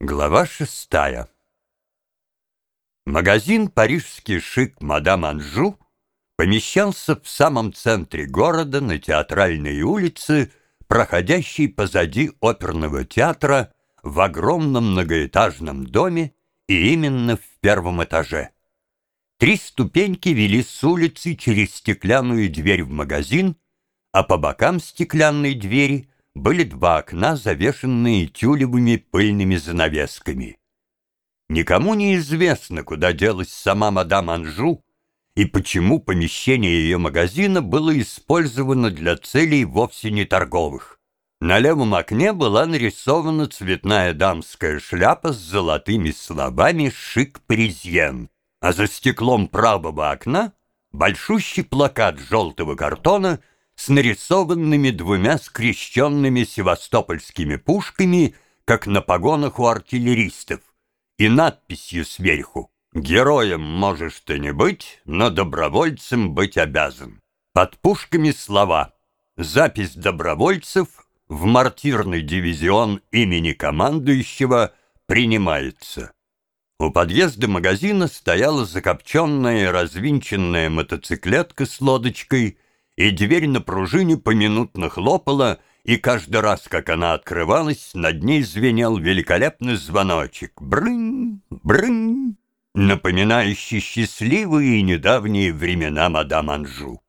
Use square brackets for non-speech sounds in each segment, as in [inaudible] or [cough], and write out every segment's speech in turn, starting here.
Глава шестая Магазин «Парижский шик мадам Анжу» помещался в самом центре города на театральной улице, проходящей позади оперного театра в огромном многоэтажном доме и именно в первом этаже. Три ступеньки вели с улицы через стеклянную дверь в магазин, а по бокам стеклянной двери были два окна, завешенные тюлевыми пыльными занавесками. Никому не известно, куда делась сама мадам Анжу и почему помещение ее магазина было использовано для целей вовсе не торговых. На левом окне была нарисована цветная дамская шляпа с золотыми словами «Шик Паризьен», а за стеклом правого окна большущий плакат желтого картона с нарисованными двумя скрещенными севастопольскими пушками, как на погонах у артиллеристов, и надписью сверху «Героем можешь ты не быть, но добровольцем быть обязан». Под пушками слова «Запись добровольцев в мартирный дивизион имени командующего принимается». У подъезда магазина стояла закопченная развинченная мотоциклетка с лодочкой, и дверь на пружине поминутно хлопала, и каждый раз, как она открывалась, над ней звенел великолепный звоночек. Брынь, брынь напоминающий счастливые и недавние времена мадам Анжу.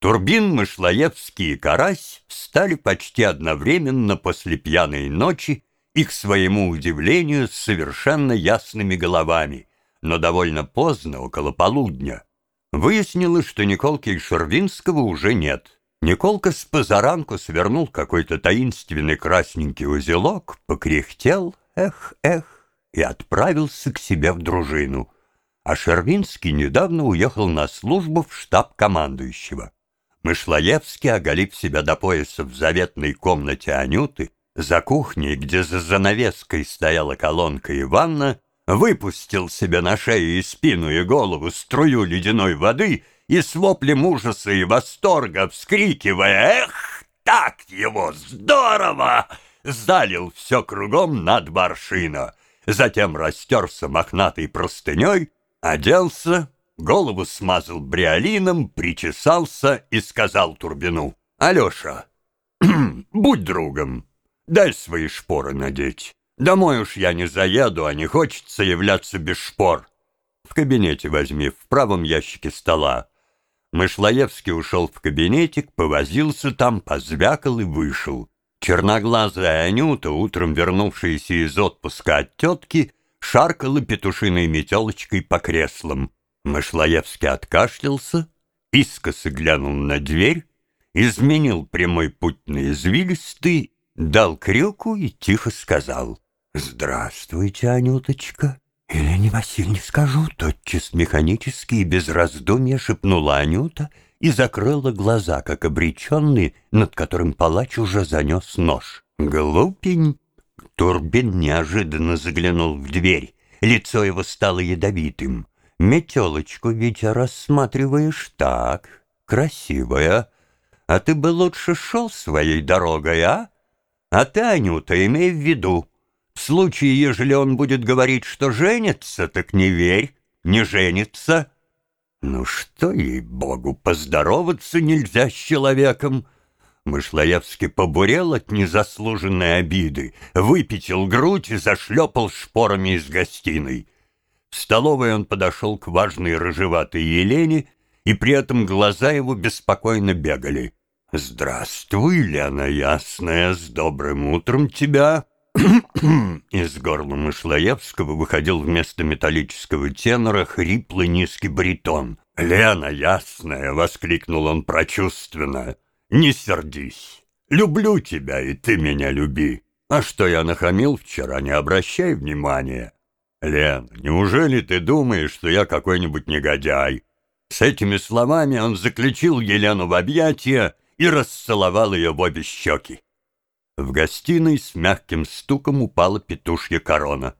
Турбин, Мышлоевский и Карась встали почти одновременно после пьяной ночи и, к своему удивлению, с совершенно ясными головами, но довольно поздно, около полудня. Выяснилось, что Николки и Шервинского уже нет. Николка с позаранку свернул какой-то таинственный красненький узелок, покряхтел, эх, эх, и отправился к себе в дружину. А Шервинский недавно уехал на службу в штаб командующего. Мышлоевский, оголив себя до пояса в заветной комнате Анюты, за кухней, где за занавеской стояла колонка и ванна, выпустил себе на шею и спину и голову струю ледяной воды и с воплем ужаса и восторга, вскрикивая «Эх, так его здорово!» залил все кругом над баршина затем растерся мохнатой простыней, оделся, голову смазал бриолином, причесался и сказал Турбину, «Алеша, [clears throat] будь другом, дай свои шпоры надеть. Домой уж я не заеду, а не хочется являться без шпор. В кабинете возьми, в правом ящике стола». Мышлоевский ушел в кабинетик, повозился там, позвякал и вышел. Черноглазая Анюта, утром вернувшаяся из отпуска от тетки, шаркала петушиной метелочкой по креслам. Мышлоевский откашлялся, искоса глянул на дверь, изменил прямой путь на извилистый, дал крюку и тихо сказал «Здравствуйте, Анюточка». «Елене Васильевне скажу», — тотчас механически и без раздумья шепнула Анюта — и закрыла глаза, как обреченный, над которым палач уже занес нож. «Глупень!» Турбин неожиданно заглянул в дверь. Лицо его стало ядовитым. «Метелочку, Витя, рассматриваешь так. Красивая. А ты бы лучше шел своей дорогой, а? А ты, Анюта, имей в виду. В случае, ежели он будет говорить, что женится, так не верь, не женится». Ну что, ей-богу, поздороваться нельзя с человеком. Мышлоевский побурел от незаслуженной обиды, выпятил грудь и зашлепал шпорами из гостиной. В столовой он подошел к важной рыжеватой Елене, и при этом глаза его беспокойно бегали. «Здравствуй, Лена Ясная, с добрым утром тебя!» Из горла Мышлоевского выходил вместо металлического тенора хриплый низкий баритон. «Лена ясная!» — воскликнул он прочувственно. «Не сердись! Люблю тебя, и ты меня люби! А что я нахамил вчера, не обращай внимания!» «Лен, неужели ты думаешь, что я какой-нибудь негодяй?» С этими словами он заключил Елену в объятия и расцеловал ее в обе щеки. В гостиной с мягким стуком упала петушья корона.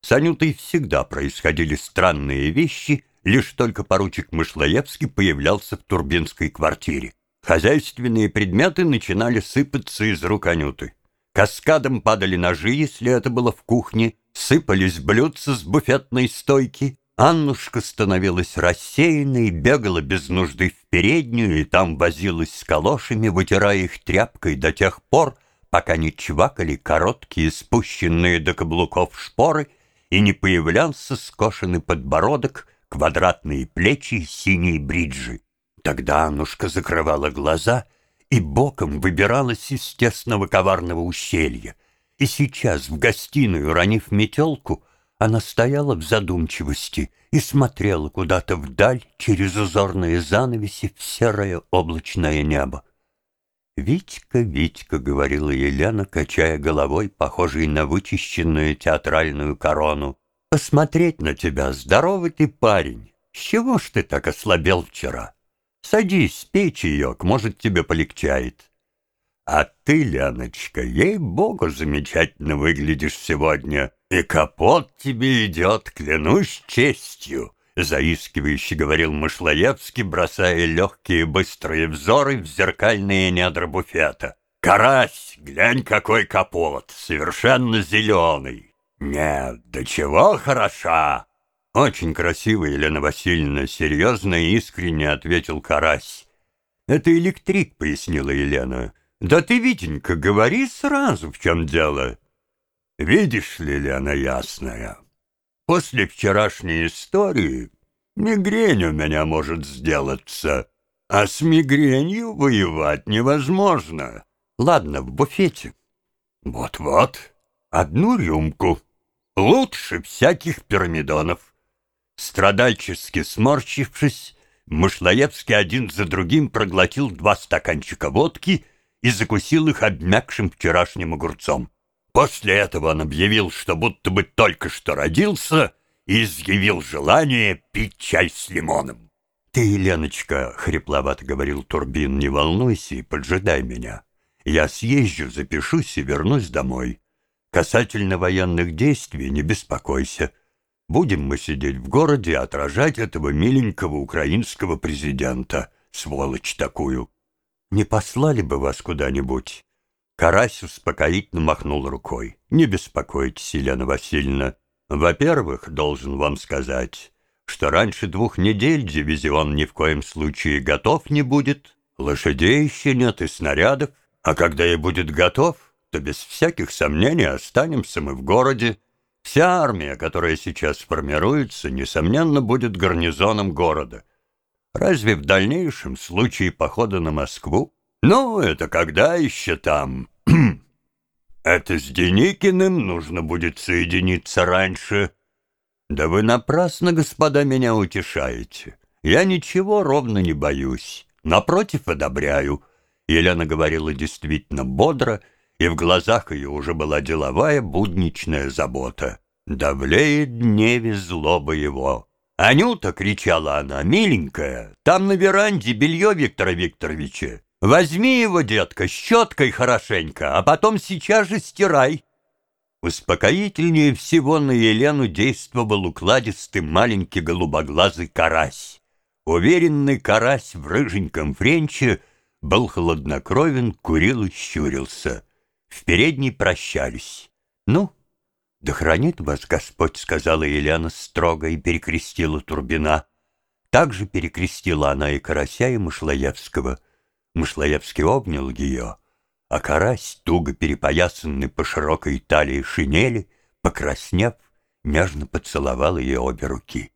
С Анютой всегда происходили странные вещи, лишь только поручик Мышлоевский появлялся в турбинской квартире. Хозяйственные предметы начинали сыпаться из рук Анюты. Каскадом падали ножи, если это было в кухне, сыпались блюдца с буфетной стойки. Аннушка становилась рассеянной, бегала без нужды в переднюю и там возилась с калошами, вытирая их тряпкой до тех пор, пока не чвакали короткие спущенные до каблуков шпоры и не появлялся скошенный подбородок, квадратные плечи и синие бриджи. Тогда Аннушка закрывала глаза и боком выбиралась из тесного коварного ущелья. И сейчас в гостиную, ронив метелку, она стояла в задумчивости и смотрела куда-то вдаль через узорные занавеси в серое облачное небо. «Витька, Витька», — говорила Елена, качая головой, похожей на вычищенную театральную корону, — «посмотреть на тебя, здоровый ты парень. С чего ж ты так ослабел вчера? Садись, пей чаек, может, тебе полегчает». «А ты, Леночка, ей-богу, замечательно выглядишь сегодня, и капот тебе идет, клянусь честью». Заискивающе говорил Мышлоевский, бросая легкие быстрые взоры в зеркальные недра буфета. «Карась, глянь, какой капот, совершенно зеленый!» «Нет, да чего хороша!» «Очень красиво, Елена Васильевна, серьезно и искренне ответил Карась. «Это электрик», — пояснила Елена. «Да ты, Витенька, говори сразу, в чем дело». «Видишь ли, Лена Ясная, После вчерашней истории мигрень у меня может сделаться, а с мигренью воевать невозможно. Ладно, в буфете. Вот-вот, одну рюмку. Лучше всяких пирамидонов. Страдальчески сморщившись, Мышлоевский один за другим проглотил два стаканчика водки и закусил их обмякшим вчерашним огурцом. После этого он объявил, что будто бы только что родился, и изъявил желание пить чай с лимоном. «Ты, Еленочка, — хрипловато говорил Турбин, — не волнуйся и поджидай меня. Я съезжу, запишусь и вернусь домой. Касательно военных действий не беспокойся. Будем мы сидеть в городе и отражать этого миленького украинского президента, сволочь такую. Не послали бы вас куда-нибудь?» Карась успокоительно махнул рукой. «Не беспокойтесь, Елена Васильевна. Во-первых, должен вам сказать, что раньше двух недель дивизион ни в коем случае готов не будет. Лошадей еще нет и снарядов. А когда и будет готов, то без всяких сомнений останемся мы в городе. Вся армия, которая сейчас формируется, несомненно, будет гарнизоном города. Разве в дальнейшем случае похода на Москву ну, это когда еще там? [clears throat] Это с Деникиным нужно будет соединиться раньше. Да вы напрасно, господа, меня утешаете. Я ничего ровно не боюсь. Напротив, одобряю. Елена говорила действительно бодро, и в глазах ее уже была деловая будничная забота. Давлеет дневе злоба его. «Анюта!» — кричала она, «миленькая, там на веранде белье Виктора Викторовича. Возьми его, детка, щеткой хорошенько, а потом сейчас же стирай. Успокоительнее всего на Елену действовал укладистый маленький голубоглазый карась. Уверенный карась в рыженьком френче был хладнокровен, курил и щурился. В передней прощались. «Ну, да хранит вас Господь», — сказала Елена строго и перекрестила Турбина. Так же перекрестила она и Карася, и Мышлоевского — Мышлоевский обнял ее, а карась, туго перепоясанный по широкой талии шинели, покраснев, нежно поцеловал ее обе руки.